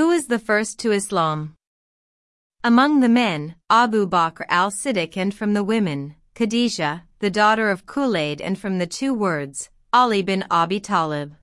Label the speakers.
Speaker 1: Who is the first to Islam? Among the men, Abu Bakr al-Siddiq and from the women, Khadijah, the daughter of Khuwaylid, and from the two words, Ali bin Abi Talib.